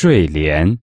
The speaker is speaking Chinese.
睡莲。